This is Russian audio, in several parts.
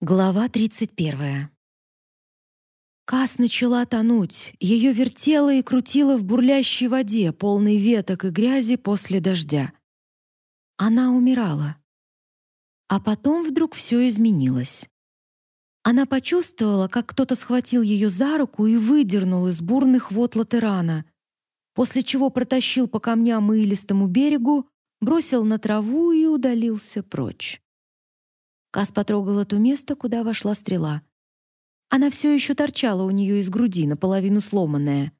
Глава 31. Кас начала тонуть. Ее вертело и крутило в бурлящей воде, полной веток и грязи после дождя. Она умирала. А потом вдруг все изменилось. Она почувствовала, как кто-то схватил ее за руку и выдернул из бурных вод Латерана, после чего протащил по камням и илистому берегу, бросил на траву и удалился прочь. Кас потрогала то место, куда вошла стрела. Она все еще торчала у нее из груди, наполовину сломанная.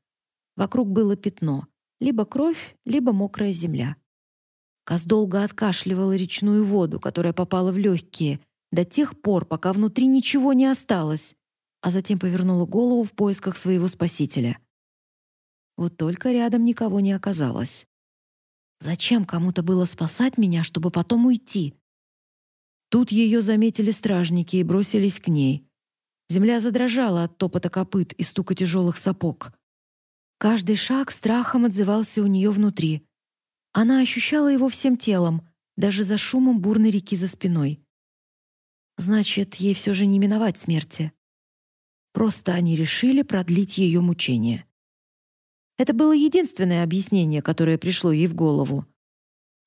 Вокруг было пятно. Либо кровь, либо мокрая земля. Кас долго откашливала речную воду, которая попала в легкие, до тех пор, пока внутри ничего не осталось, а затем повернула голову в поисках своего спасителя. Вот только рядом никого не оказалось. Зачем кому-то было спасать меня, чтобы потом уйти? Тут ее заметили стражники и бросились к ней. Земля задрожала от топота копыт и стука тяжелых сапог. Каждый шаг страхом отзывался у нее внутри. Она ощущала его всем телом, даже за шумом бурной реки за спиной. Значит, ей все же не миновать смерти. Просто они решили продлить ее мучения. Это было единственное объяснение, которое пришло ей в голову.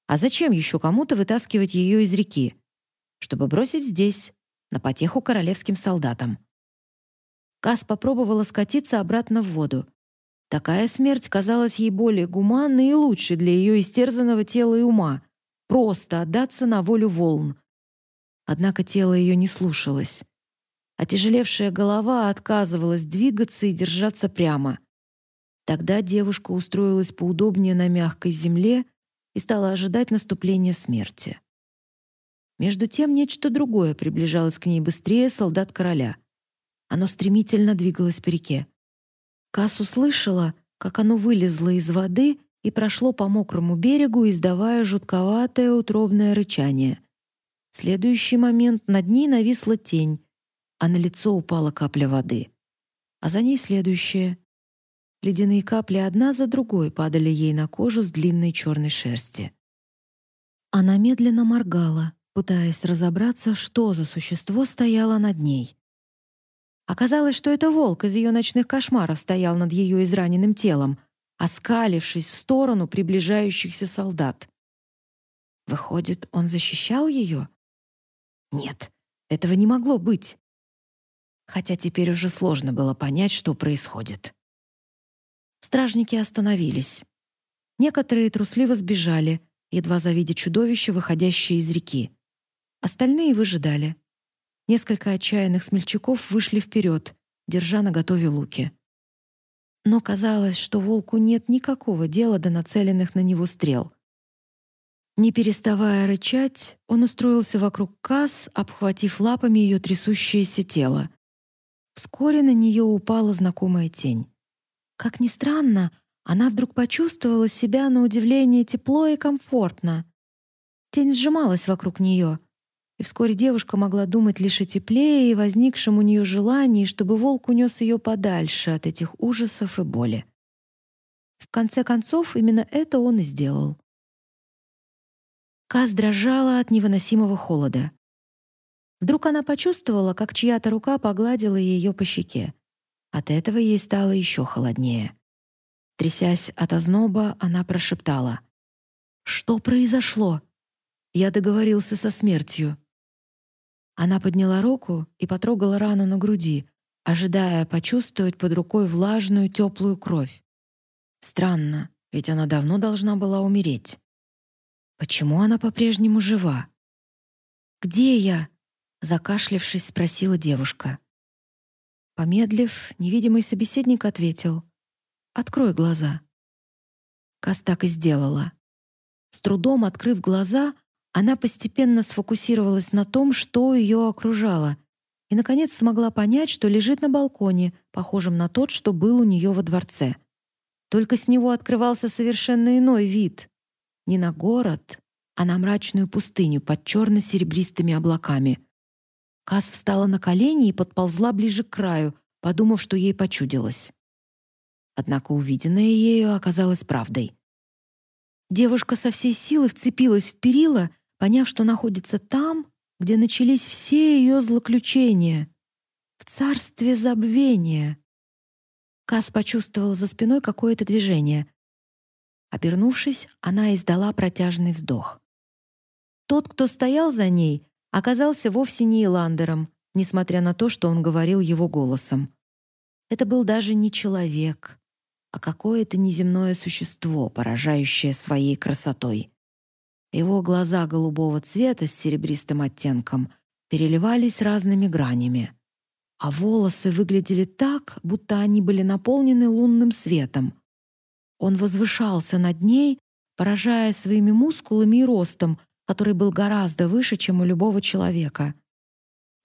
А зачем еще кому-то вытаскивать ее из реки? Чтобы бросить здесь, на потеху королевским солдатам. Кас попробовала скатиться обратно в воду. Такая смерть казалась ей более гуманной и лучшей для ее истерзанного тела и ума. Просто отдаться на волю волн. Однако тело ее не слушалось. Отяжелевшая голова отказывалась двигаться и держаться прямо. Тогда девушка устроилась поудобнее на мягкой земле и стала ожидать наступления смерти. Между тем нечто другое приближалось к ней быстрее солдат короля. Оно стремительно двигалось по реке. Кас услышала, как оно вылезло из воды и прошло по мокрому берегу, издавая жутковатое утробное рычание. В следующий момент над ней нависла тень, а на лицо упала капля воды. А за ней следующая. Ледяные капли одна за другой падали ей на кожу с длинной черной шерсти. Она медленно моргала, пытаясь разобраться, что за существо стояло над ней. Оказалось, что это волк из ее ночных кошмаров стоял над ее израненным телом, оскалившись в сторону приближающихся солдат. Выходит, он защищал ее? Нет, этого не могло быть. Хотя теперь уже сложно было понять, что происходит. Стражники остановились. Некоторые трусливо сбежали, едва завидя чудовище, выходящее из реки. Остальные выжидали. Несколько отчаянных смельчаков вышли вперед, держа наготове луки. Но казалось, что волку нет никакого дела до нацеленных на него стрел. Не переставая рычать, он устроился вокруг Кас, обхватив лапами ее трясущееся тело. Вскоре на нее упала знакомая тень. Как ни странно, она вдруг почувствовала себя на удивление тепло и комфортно. Тень сжималась вокруг нее — и вскоре девушка могла думать лишь о тепле и возникшем у нее желании, чтобы волк унес ее подальше от этих ужасов и боли. В конце концов, именно это он и сделал. Каз дрожала от невыносимого холода. Вдруг она почувствовала, как чья-то рука погладила ее по щеке. От этого ей стало еще холоднее. Трясясь от озноба, она прошептала: "Что произошло? Я договорился со смертью. Она подняла руку и потрогала рану на груди, ожидая почувствовать под рукой влажную теплую кровь. Странно, ведь она давно должна была умереть. Почему она по-прежнему жива? Где я? закашлявшись, спросила девушка. Помедлив, невидимый собеседник ответил: "Открой глаза". Кас так и сделала. С трудом открыв глаза, она постепенно сфокусировалась на том, что ее окружало, и наконец смогла понять, что лежит на балконе, похожем на тот, что был у нее во дворце. Только с него открывался совершенно иной вид. Не на город, а на мрачную пустыню под черно-серебристыми облаками. Кас встала на колени и подползла ближе к краю, подумав, что ей почудилось. Однако увиденное ею оказалось правдой. Девушка со всей силы вцепилась в перила Поняв, что находится там, где начались все ее злоключения, в царстве забвения. Кас почувствовала за спиной какое-то движение. Обернувшись, она издала протяжный вздох. Тот, кто стоял за ней, оказался вовсе не Иландером, несмотря на то, что он говорил его голосом. Это был даже не человек, а какое-то неземное существо, поражающее своей красотой. Его глаза голубого цвета с серебристым оттенком переливались разными гранями, а волосы выглядели так, будто они были наполнены лунным светом. Он возвышался над ней, поражая своими мускулами и ростом, который был гораздо выше, чем у любого человека.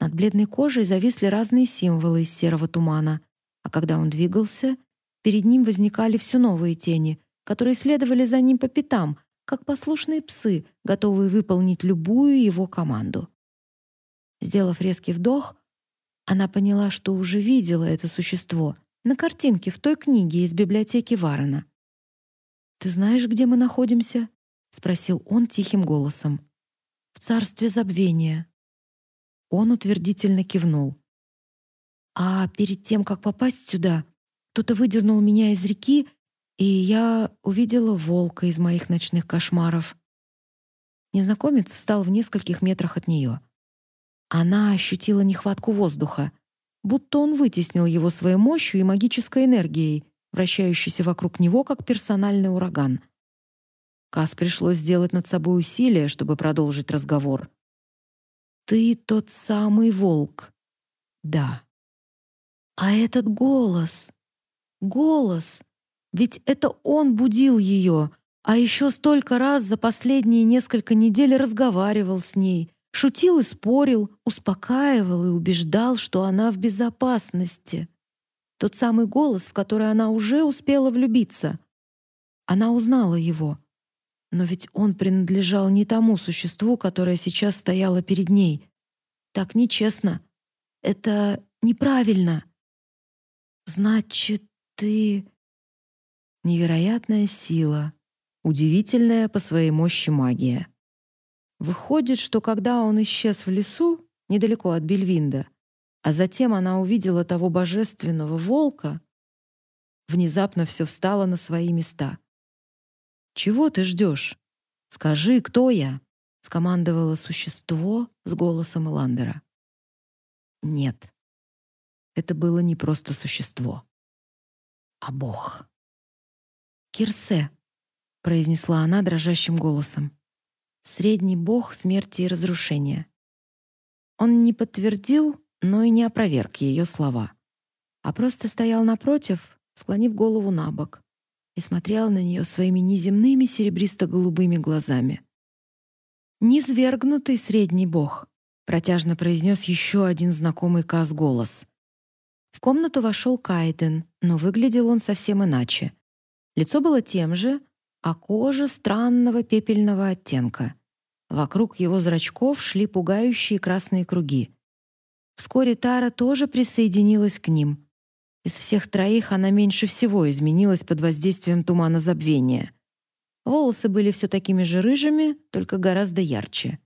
Над бледной кожей зависли разные символы из серого тумана, а когда он двигался, перед ним возникали все новые тени, которые следовали за ним по пятам, как послушные псы, готовые выполнить любую его команду. Сделав резкий вдох, она поняла, что уже видела это существо на картинке в той книге из библиотеки Варена. «Ты знаешь, где мы находимся?» — спросил он тихим голосом. «В царстве забвения». Он утвердительно кивнул. «А перед тем, как попасть сюда, кто-то выдернул меня из реки и я увидела волка из моих ночных кошмаров. Незнакомец встал в нескольких метрах от нее. Она ощутила нехватку воздуха, будто он вытеснил его своей мощью и магической энергией, вращающейся вокруг него как персональный ураган. Кас пришлось сделать над собой усилие, чтобы продолжить разговор. «Ты тот самый волк?» «Да». «А этот голос...» «Голос...» Ведь это он будил ее, а еще столько раз за последние несколько недель разговаривал с ней, шутил и спорил, успокаивал и убеждал, что она в безопасности. Тот самый голос, в который она уже успела влюбиться. Она узнала его. Но ведь он принадлежал не тому существу, которое сейчас стояло перед ней. Так нечестно. Это неправильно. Значит, ты Невероятная сила, удивительная по своей мощи магия. Выходит, что когда он исчез в лесу, недалеко от Бельвинда, а затем она увидела того божественного волка, внезапно все встало на свои места. «Чего ты ждешь? Скажи, кто я?» — скомандовало существо с голосом Эландера. Нет, это было не просто существо, а бог. «Кирсе», — произнесла она дрожащим голосом. «Средний бог смерти и разрушения». Он не подтвердил, но и не опроверг ее слова, а просто стоял напротив, склонив голову на бок, и смотрел на нее своими неземными серебристо-голубыми глазами. «Низвергнутый средний бог», — протяжно произнес еще один знакомый Каз голос. В комнату вошел Кайден, но выглядел он совсем иначе. Лицо было тем же, а кожа странного пепельного оттенка. Вокруг его зрачков шли пугающие красные круги. Вскоре Тара тоже присоединилась к ним. Из всех троих она меньше всего изменилась под воздействием тумана забвения. Волосы были все такими же рыжими, только гораздо ярче.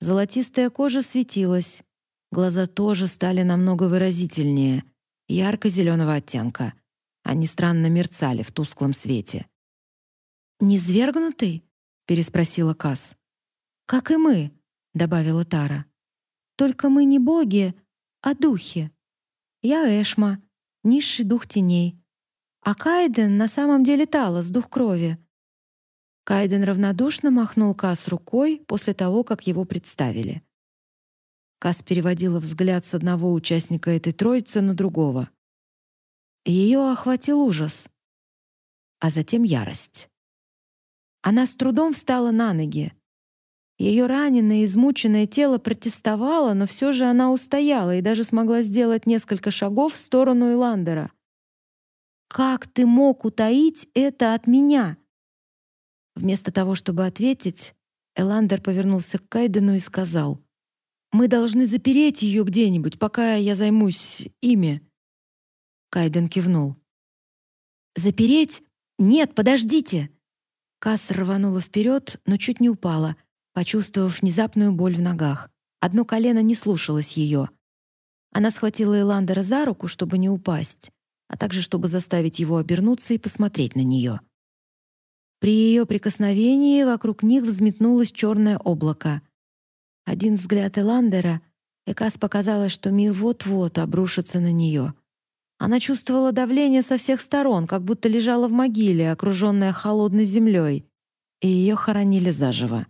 Золотистая кожа светилась. Глаза тоже стали намного выразительнее, ярко-зеленого оттенка — они странно мерцали в тусклом свете. «Низвергнутый?» — переспросила Кас. «Как и мы», — добавила Тара. «Только мы не боги, а духи. Я Эшма, низший дух теней. А Кайден на самом деле Талос, дух крови». Кайден равнодушно махнул Кас рукой после того, как его представили. Кас переводила взгляд с одного участника этой троицы на другого. Ее охватил ужас, а затем ярость. Она с трудом встала на ноги. Ее раненое, измученное тело протестовало, но все же она устояла и даже смогла сделать несколько шагов в сторону Иландера. «Как ты мог утаить это от меня?» Вместо того, чтобы ответить, Эландер повернулся к Кайдену и сказал, «Мы должны запереть ее где-нибудь, пока я займусь ими». Кайден кивнул. «Запереть? Нет, подождите!» Касс рванула вперед, но чуть не упала, почувствовав внезапную боль в ногах, Одно колено не слушалось ее. Она схватила Эландера за руку, чтобы не упасть, а также чтобы заставить его обернуться и посмотреть на нее. При ее прикосновении вокруг них взметнулось черное облако. Один взгляд Эландера, и Кас показалось, что мир вот-вот обрушится на нее. Она чувствовала давление со всех сторон, как будто лежала в могиле, окруженная холодной землей, и ее хоронили заживо.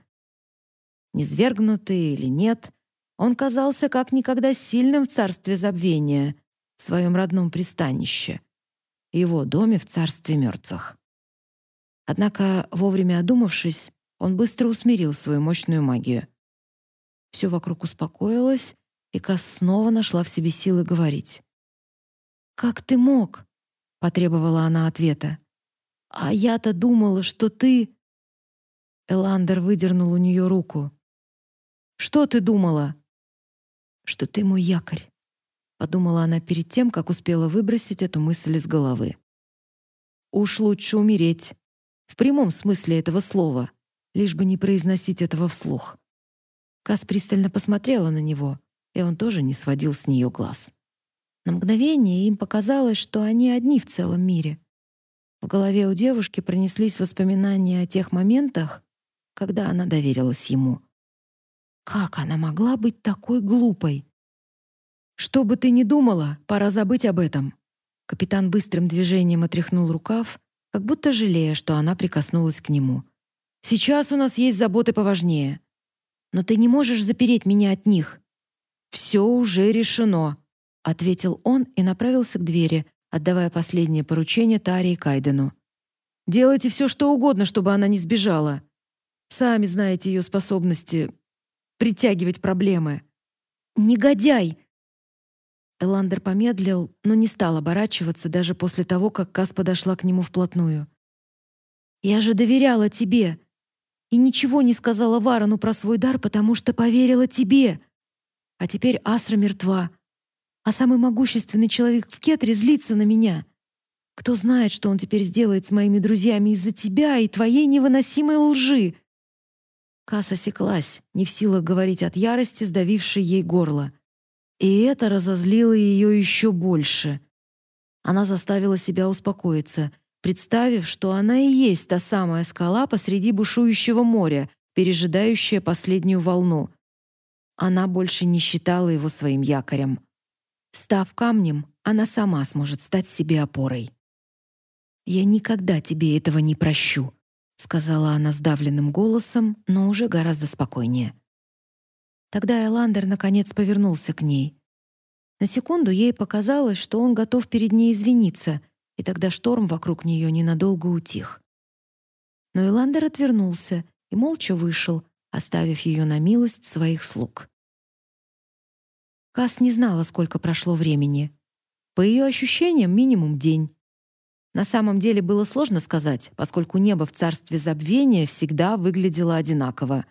Низвергнутый или нет, он казался как никогда сильным в царстве забвения, в своем родном пристанище, его доме в царстве мертвых. Однако, вовремя одумавшись, он быстро усмирил свою мощную магию. Все вокруг успокоилось, и Кас снова нашла в себе силы говорить. «Как ты мог?» — потребовала она ответа. «А я-то думала, что ты...» Эландер выдернул у нее руку. «Что ты думала?» «Что ты мой якорь», — подумала она перед тем, как успела выбросить эту мысль из головы. «Уж лучше умереть, в прямом смысле этого слова, лишь бы не произносить этого вслух». Кас пристально посмотрела на него, и он тоже не сводил с нее глаз. На мгновение им показалось, что они одни в целом мире. В голове у девушки пронеслись воспоминания о тех моментах, когда она доверилась ему. Как она могла быть такой глупой? Что бы ты ни думала, пора забыть об этом. Капитан быстрым движением отряхнул рукав, как будто жалея, что она прикоснулась к нему. Сейчас у нас есть заботы поважнее. Но ты не можешь запереть меня от них. Все уже решено ответил он и направился к двери, отдавая последнее поручение Таре и Кайдену. Делайте все, что угодно, чтобы она не сбежала. Сами знаете ее способности притягивать проблемы. Негодяй. Эландер помедлил, но не стал оборачиваться даже после того, как Кас подошла к нему вплотную. Я же доверяла тебе и ничего не сказала Варану про свой дар, потому что поверила тебе. А теперь Асра мертва а самый могущественный человек в Кетре злится на меня. Кто знает, что он теперь сделает с моими друзьями из-за тебя и твоей невыносимой лжи?» Касса секлась, не в силах говорить от ярости, сдавившей ей горло. И это разозлило ее еще больше. Она заставила себя успокоиться, представив, что она и есть та самая скала посреди бушующего моря, пережидающая последнюю волну. Она больше не считала его своим якорем. Став камнем, она сама сможет стать себе опорой. «Я никогда тебе этого не прощу», — сказала она сдавленным голосом, но уже гораздо спокойнее. Тогда Эландер наконец повернулся к ней. На секунду ей показалось, что он готов перед ней извиниться, и тогда шторм вокруг нее ненадолго утих. Но Эландер отвернулся и молча вышел, оставив ее на милость своих слуг. Кас не знала, сколько прошло времени. По ее ощущениям, минимум день. На самом деле было сложно сказать, поскольку небо в царстве забвения всегда выглядело одинаково.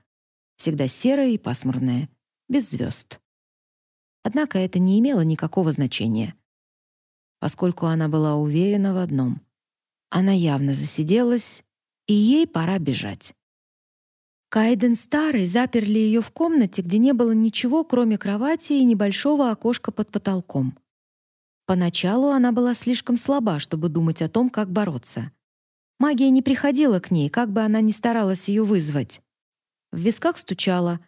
Всегда серое и пасмурное, без звезд. Однако это не имело никакого значения. Поскольку она была уверена в одном. Она явно засиделась, и ей пора бежать. Кайден старый заперли ее в комнате, где не было ничего, кроме кровати и небольшого окошка под потолком. Поначалу она была слишком слаба, чтобы думать о том, как бороться. Магия не приходила к ней, как бы она ни старалась ее вызвать. В висках стучала,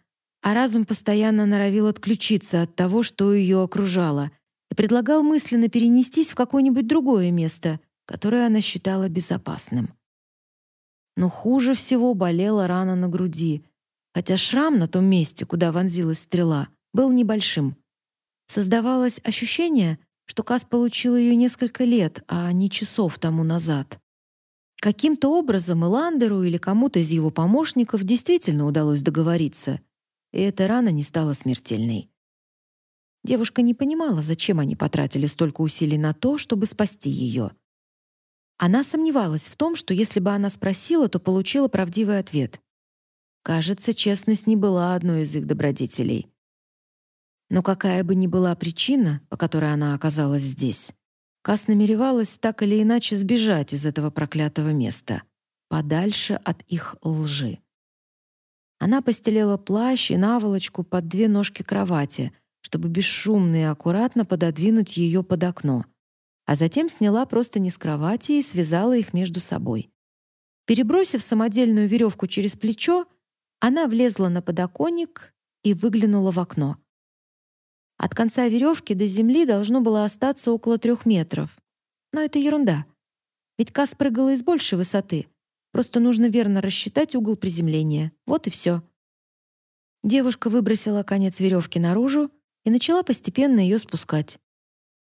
а разум постоянно норовил отключиться от того, что ее окружало, и предлагал мысленно перенестись в какое-нибудь другое место, которое она считала безопасным. Но хуже всего болела рана на груди, хотя шрам на том месте, куда вонзилась стрела, был небольшим. Создавалось ощущение, что Кас получил ее несколько лет, а не часов тому назад. Каким-то образом Эландеру или кому-то из его помощников действительно удалось договориться, и эта рана не стала смертельной. Девушка не понимала, зачем они потратили столько усилий на то, чтобы спасти ее. Она сомневалась в том, что если бы она спросила, то получила правдивый ответ. Кажется, честность не была одной из их добродетелей. Но какая бы ни была причина, по которой она оказалась здесь, Кас намеревалась так или иначе сбежать из этого проклятого места, подальше от их лжи. Она постелила плащ и наволочку под две ножки кровати, чтобы бесшумно и аккуратно пододвинуть ее под окно, а затем сняла просто не с кровати и связала их между собой. Перебросив самодельную веревку через плечо, она влезла на подоконник и выглянула в окно. От конца веревки до земли должно было остаться около трех метров. Но это ерунда. Ведь Кас прыгала из большей высоты. Просто нужно верно рассчитать угол приземления. Вот и все. Девушка выбросила конец веревки наружу и начала постепенно ее спускать.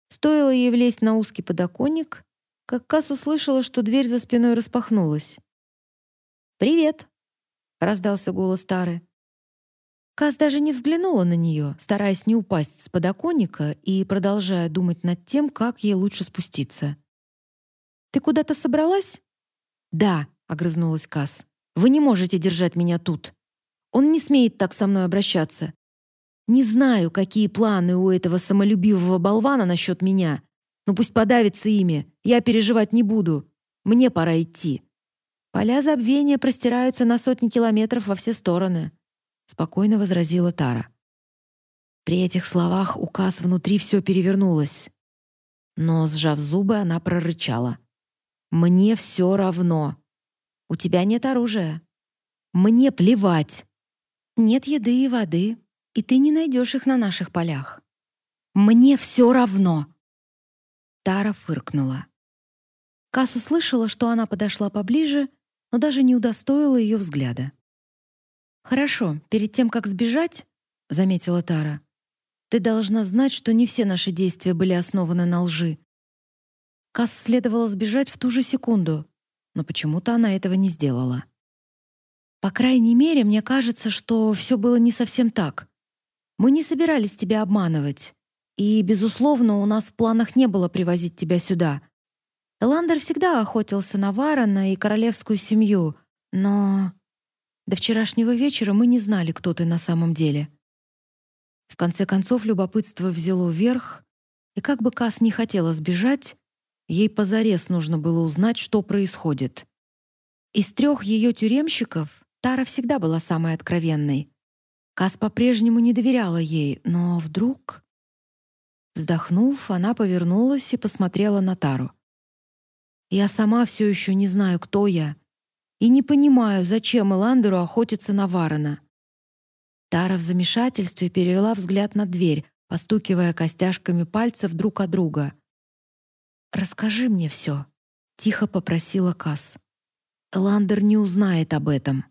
Стоило ей влезть на узкий подоконник, как Кас услышала, что дверь за спиной распахнулась. «Привет!» — раздался голос Тары. Каз даже не взглянула на нее, стараясь не упасть с подоконника и продолжая думать над тем, как ей лучше спуститься. «Ты куда-то собралась?» «Да», — огрызнулась Каз. «Вы не можете держать меня тут. Он не смеет так со мной обращаться. Не знаю, какие планы у этого самолюбивого болвана насчет меня, но пусть подавится ими, я переживать не буду. Мне пора идти». Поля забвения простираются на сотни километров во все стороны, спокойно возразила Тара. При этих словах у Кас внутри все перевернулось. Но, сжав зубы, она прорычала. «Мне все равно. У тебя нет оружия. Мне плевать. Нет еды и воды, и ты не найдешь их на наших полях. Мне все равно!» Тара фыркнула. Кас услышала, что она подошла поближе но даже не удостоила ее взгляда. «Хорошо, перед тем, как сбежать, — заметила Тара, — ты должна знать, что не все наши действия были основаны на лжи. Касс следовало сбежать в ту же секунду, но почему-то она этого не сделала. По крайней мере, мне кажется, что все было не совсем так. Мы не собирались тебя обманывать, и, безусловно, у нас в планах не было привозить тебя сюда. Эландер всегда охотился на Варона и королевскую семью, но до вчерашнего вечера мы не знали, кто ты на самом деле. В конце концов любопытство взяло верх, и как бы Кас не хотела сбежать, ей позарез нужно было узнать, что происходит. Из трех ее тюремщиков Тара всегда была самой откровенной. Кас по-прежнему не доверяла ей, но вдруг... Вздохнув, она повернулась и посмотрела на Тару. Я сама все еще не знаю, кто я, и не понимаю, зачем Эландеру охотиться на Варена. Тара в замешательстве перевела взгляд на дверь, постукивая костяшками пальцев друг от друга. «Расскажи мне все», — тихо попросила Кас. «Эландер не узнает об этом».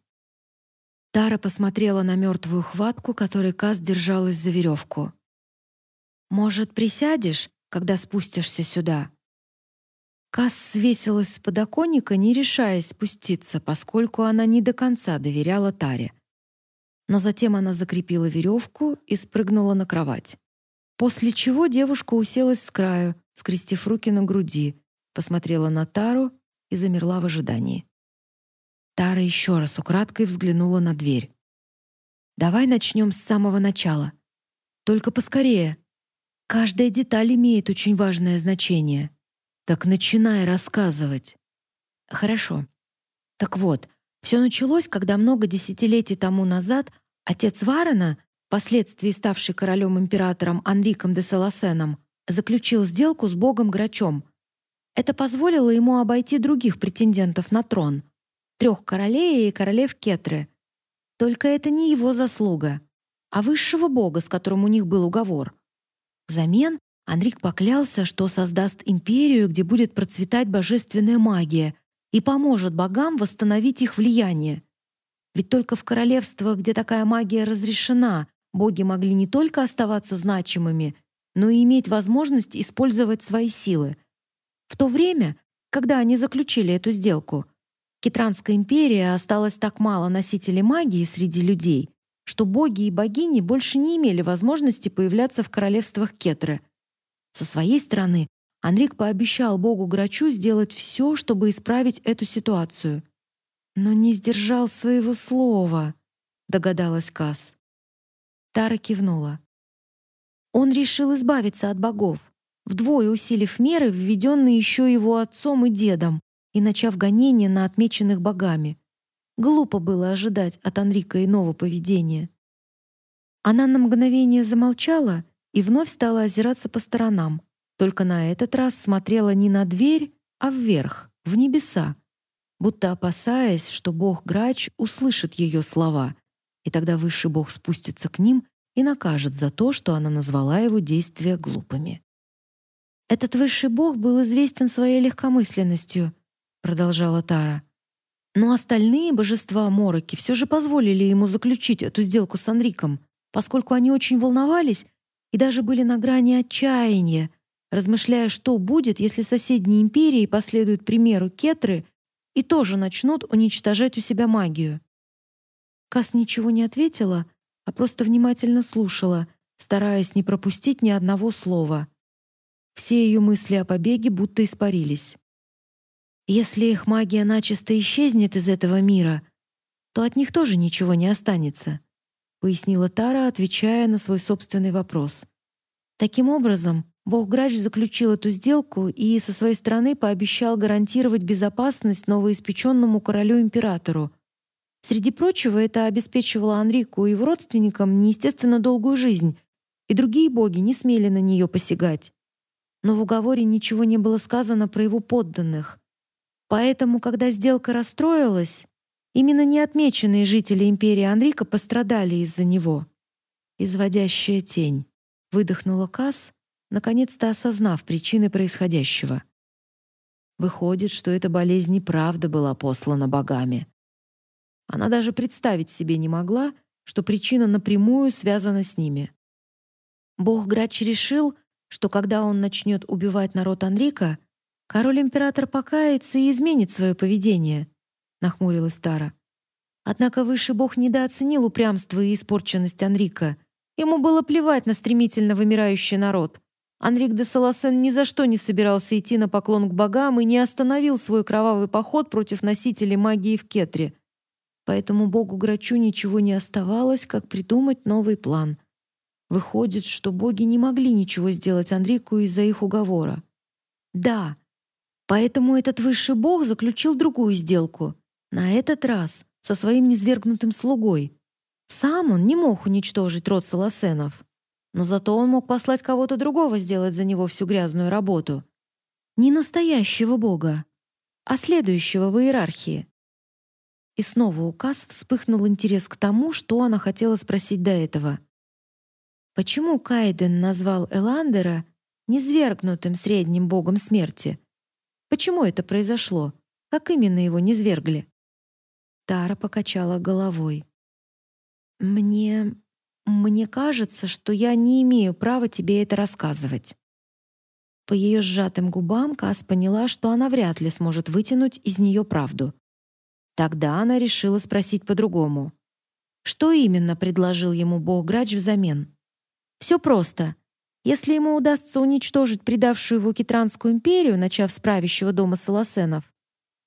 Тара посмотрела на мертвую хватку, которой Кас держалась за веревку. «Может, присядешь, когда спустишься сюда?» Касс свесилась с подоконника, не решаясь спуститься, поскольку она не до конца доверяла Таре. Но затем она закрепила веревку и спрыгнула на кровать. После чего девушка уселась с краю, скрестив руки на груди, посмотрела на Тару и замерла в ожидании. Тара еще раз украдкой взглянула на дверь. «Давай начнем с самого начала. Только поскорее. Каждая деталь имеет очень важное значение». Так начинай рассказывать. Хорошо. Так вот, все началось, когда много десятилетий тому назад отец Варена, впоследствии ставший королем-императором Анриком де Саласеном, заключил сделку с богом Грачом. Это позволило ему обойти других претендентов на трон — трех королей и королев Кетры. Только это не его заслуга, а высшего бога, с которым у них был уговор. Взамен Анрик поклялся, что создаст империю, где будет процветать божественная магия и поможет богам восстановить их влияние. Ведь только в королевствах, где такая магия разрешена, боги могли не только оставаться значимыми, но и иметь возможность использовать свои силы. В то время, когда они заключили эту сделку, Китранская империя осталась так мало носителей магии среди людей, что боги и богини больше не имели возможности появляться в королевствах Кетры — со своей стороны, Анрик пообещал богу Грачу сделать все, чтобы исправить эту ситуацию. Но не сдержал своего слова, догадалась Кас. Тара кивнула. Он решил избавиться от богов, вдвое усилив меры, введенные еще его отцом и дедом, и начав гонение на отмеченных богами. Глупо было ожидать от Анрика иного поведения. Она на мгновение замолчала и вновь стала озираться по сторонам, только на этот раз смотрела не на дверь, а вверх, в небеса, будто опасаясь, что бог Грач услышит ее слова, и тогда высший бог спустится к ним и накажет за то, что она назвала его действия глупыми. Этот высший бог был известен своей легкомысленностью, продолжала Тара. Но остальные божества Мороки все же позволили ему заключить эту сделку с Анриком, поскольку они очень волновались и даже были на грани отчаяния, размышляя, что будет, если соседние империи последуют примеру Кетры и тоже начнут уничтожать у себя магию. Кас ничего не ответила, а просто внимательно слушала, стараясь не пропустить ни одного слова. Все ее мысли о побеге будто испарились. Если их магия начисто исчезнет из этого мира, то от них тоже ничего не останется, пояснила Тара, отвечая на свой собственный вопрос. Таким образом, Бог Грач заключил эту сделку и со своей стороны пообещал гарантировать безопасность новоиспеченному королю-императору. Среди прочего, это обеспечивало Анрику и его родственникам неестественно долгую жизнь, и другие боги не смели на нее посягать. Но в уговоре ничего не было сказано про его подданных. Поэтому, когда сделка расстроилась, именно неотмеченные жители империи Анрика пострадали из-за него. Изводящая тень. Выдохнула Кас, наконец-то осознав причины происходящего. Выходит, что эта болезнь и правда была послана богами. Она даже представить себе не могла, что причина напрямую связана с ними. Бог Грач решил, что когда он начнет убивать народ Анрика, Король-император покается и изменит свое поведение, нахмурилась Тара. Однако высший бог недооценил упрямство и испорченность Анрика. Ему было плевать на стремительно вымирающий народ. Анрик де Саласен ни за что не собирался идти на поклон к богам и не остановил свой кровавый поход против носителей магии в Кетре. Поэтому богу Грачу ничего не оставалось, как придумать новый план. Выходит, что боги не могли ничего сделать Анрику из-за их уговора. Да, Поэтому этот высший бог заключил другую сделку, на этот раз со своим низвергнутым слугой. Сам он не мог уничтожить род Саласенов, но зато он мог послать кого-то другого сделать за него всю грязную работу. Не настоящего бога, а следующего в иерархии. И снова у Кас вспыхнул интерес к тому, что она хотела спросить до этого. Почему Кайден назвал Эландера низвергнутым средним богом смерти, Почему это произошло? Как именно его низвергли? Тара покачала головой. Мне мне кажется, что я не имею права тебе это рассказывать. По ее сжатым губам Кас поняла, что она вряд ли сможет вытянуть из нее правду. Тогда она решила спросить по-другому. Что именно предложил ему Бог Грач взамен? Все просто. Если ему удастся уничтожить предавшую его Китранскую империю, начав с правящего дома Саласенов,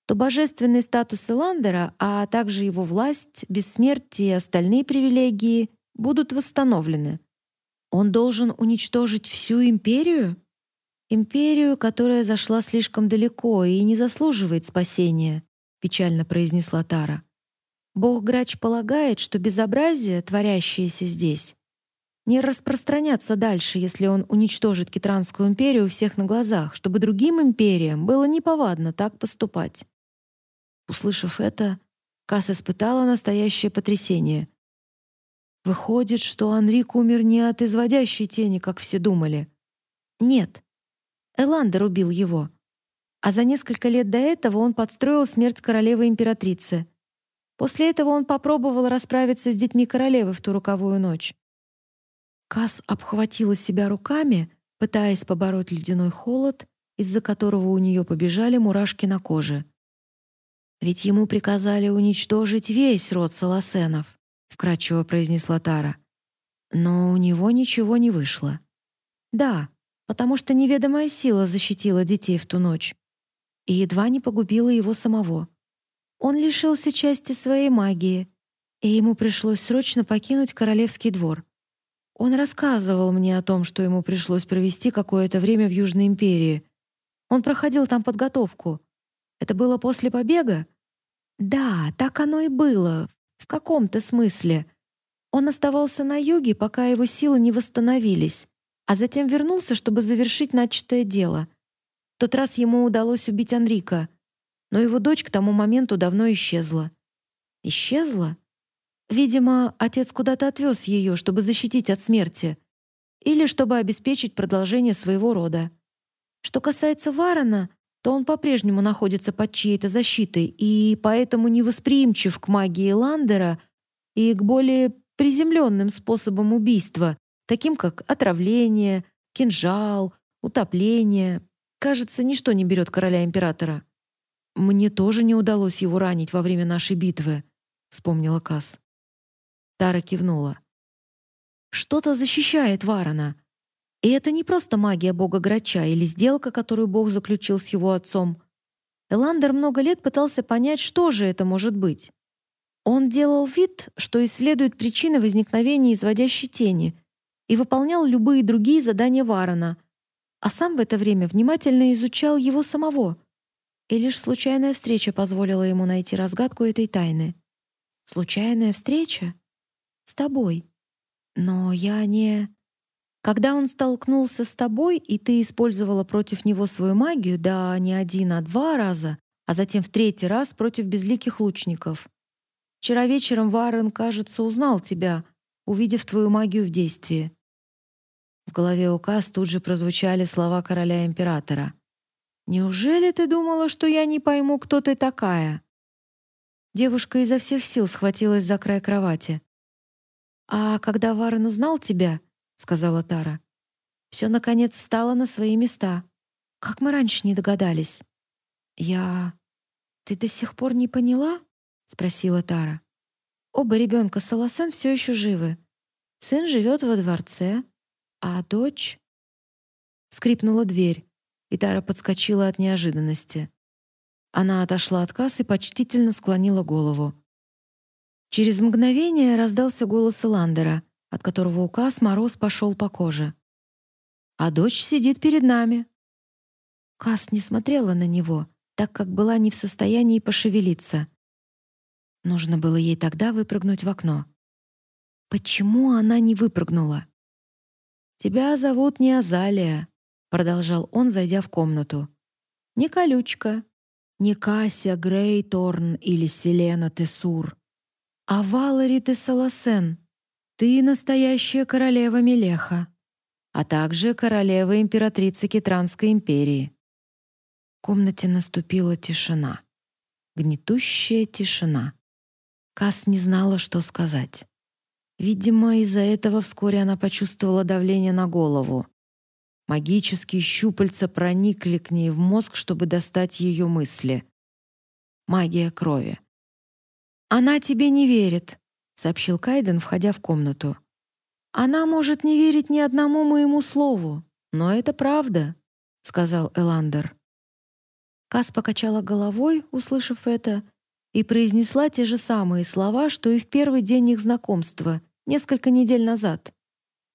то божественный статус Эландера, а также его власть, бессмертие и остальные привилегии будут восстановлены. Он должен уничтожить всю империю? Империю, которая зашла слишком далеко и не заслуживает спасения, печально произнесла Тара. Бог Грач полагает, что безобразие, творящееся здесь, не распространяться дальше, если он уничтожит Китранскую империю у всех на глазах, чтобы другим империям было неповадно так поступать. Услышав это, Касс испытала настоящее потрясение. Выходит, что Анрик умер не от изводящей тени, как все думали. Нет. Эландер убил его. А за несколько лет до этого он подстроил смерть королевы-императрицы. После этого он попробовал расправиться с детьми королевы в ту роковую ночь. Кас обхватила себя руками, пытаясь побороть ледяной холод, из-за которого у нее побежали мурашки на коже. Ведь ему приказали уничтожить весь род Саласенов, вкратчиво произнесла Тара. Но у него ничего не вышло. Да, потому что неведомая сила защитила детей в ту ночь и едва не погубила его самого. Он лишился части своей магии, и ему пришлось срочно покинуть королевский двор. Он рассказывал мне о том, что ему пришлось провести какое-то время в Южной империи. Он проходил там подготовку. Это было после побега? Да, так оно и было, в каком-то смысле. Он оставался на юге, пока его силы не восстановились, а затем вернулся, чтобы завершить начатое дело. В тот раз ему удалось убить Анрика, но его дочь к тому моменту давно исчезла. Исчезла? Видимо, отец куда-то отвез ее, чтобы защитить от смерти или чтобы обеспечить продолжение своего рода. Что касается Варона, то он по-прежнему находится под чьей-то защитой и поэтому невосприимчив к магии Ландера и к более приземленным способам убийства, таким как отравление, кинжал, утопление. Кажется, ничто не берет короля-императора. «Мне тоже не удалось его ранить во время нашей битвы», — вспомнила Касс. Тара кивнула. «Что-то защищает Варона. И это не просто магия бога Грача или сделка, которую бог заключил с его отцом. Эландер много лет пытался понять, что же это может быть. Он делал вид, что исследует причины возникновения изводящей тени и выполнял любые другие задания Варона, а сам в это время внимательно изучал его самого. И лишь случайная встреча позволила ему найти разгадку этой тайны. Случайная встреча? С тобой. Но я не... Когда он столкнулся с тобой, и ты использовала против него свою магию, да не один, а два раза, а затем в третий раз против безликих лучников. Вчера вечером Варен, кажется, узнал тебя, увидев твою магию в действии. В голове у Кас тут же прозвучали слова короля императора. Неужели ты думала, что я не пойму, кто ты такая? Девушка изо всех сил схватилась за край кровати. А когда Варен узнал тебя, сказала Тара. Все наконец встало на свои места. Как мы раньше не догадались? Я Ты до сих пор не поняла? спросила Тара. Оба ребенка Саласан все еще живы. Сын живет во дворце, а дочь скрипнула дверь, и Тара подскочила от неожиданности. Она отошла от кассы и почтительно склонила голову. Через мгновение раздался голос Эландера — от которого указ мороз пошел по коже. А дочь сидит перед нами. Кас не смотрела на него, так как была не в состоянии пошевелиться. Нужно было ей тогда выпрыгнуть в окно. Почему она не выпрыгнула? Тебя зовут не Азалия, продолжал он, зайдя в комнату. Не колючка, не Кася Грейторн или Селена Тесур, а Валери Тесаласен. Ты настоящая королева Мелеха, а также королева императрицы Китранской империи. В комнате наступила тишина. Гнетущая тишина. Кас не знала, что сказать. Видимо, из-за этого вскоре она почувствовала давление на голову. Магические щупальца проникли к ней в мозг, чтобы достать ее мысли. Магия крови. «Она тебе не верит», сообщил Кайден, входя в комнату. Она может не верить ни одному моему слову, но это правда, сказал Эландер. Кас покачала головой, услышав это, и произнесла те же самые слова, что и в первый день их знакомства, несколько недель назад.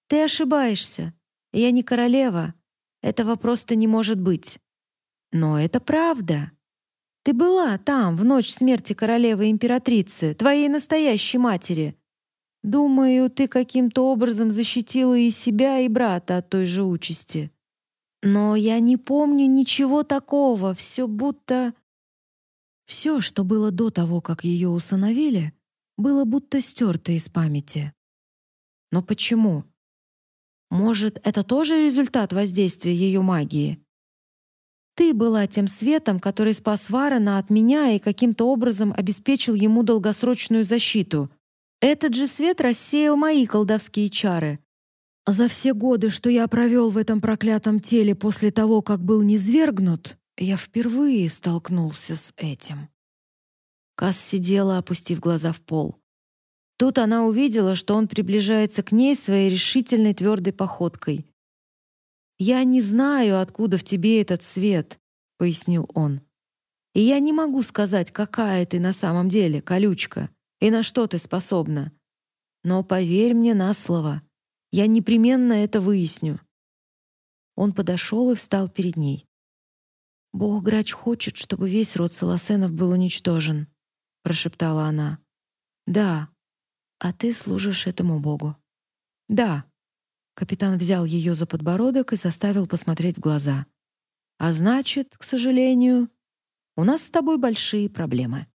Ты ошибаешься. Я не королева. Этого просто не может быть. Но это правда. Ты была там в ночь смерти королевы-императрицы, твоей настоящей матери. Думаю, ты каким-то образом защитила и себя, и брата от той же участи. Но я не помню ничего такого, все будто... Все, что было до того, как ее усыновили, было будто стерто из памяти. Но почему? Может, это тоже результат воздействия ее магии? Ты была тем светом, который спас Варена от меня и каким-то образом обеспечил ему долгосрочную защиту. Этот же свет рассеял мои колдовские чары. За все годы, что я провел в этом проклятом теле после того, как был низвергнут, я впервые столкнулся с этим. Кас сидела, опустив глаза в пол. Тут она увидела, что он приближается к ней своей решительной твердой походкой. «Я не знаю, откуда в тебе этот свет», — пояснил он. «И я не могу сказать, какая ты на самом деле, колючка, и на что ты способна. Но поверь мне на слово, я непременно это выясню». Он подошел и встал перед ней. «Бог Грач хочет, чтобы весь род Саласенов был уничтожен», прошептала она. Да. А ты служишь этому Богу. Да. Капитан взял ее за подбородок и заставил посмотреть в глаза. А значит, к сожалению, у нас с тобой большие проблемы.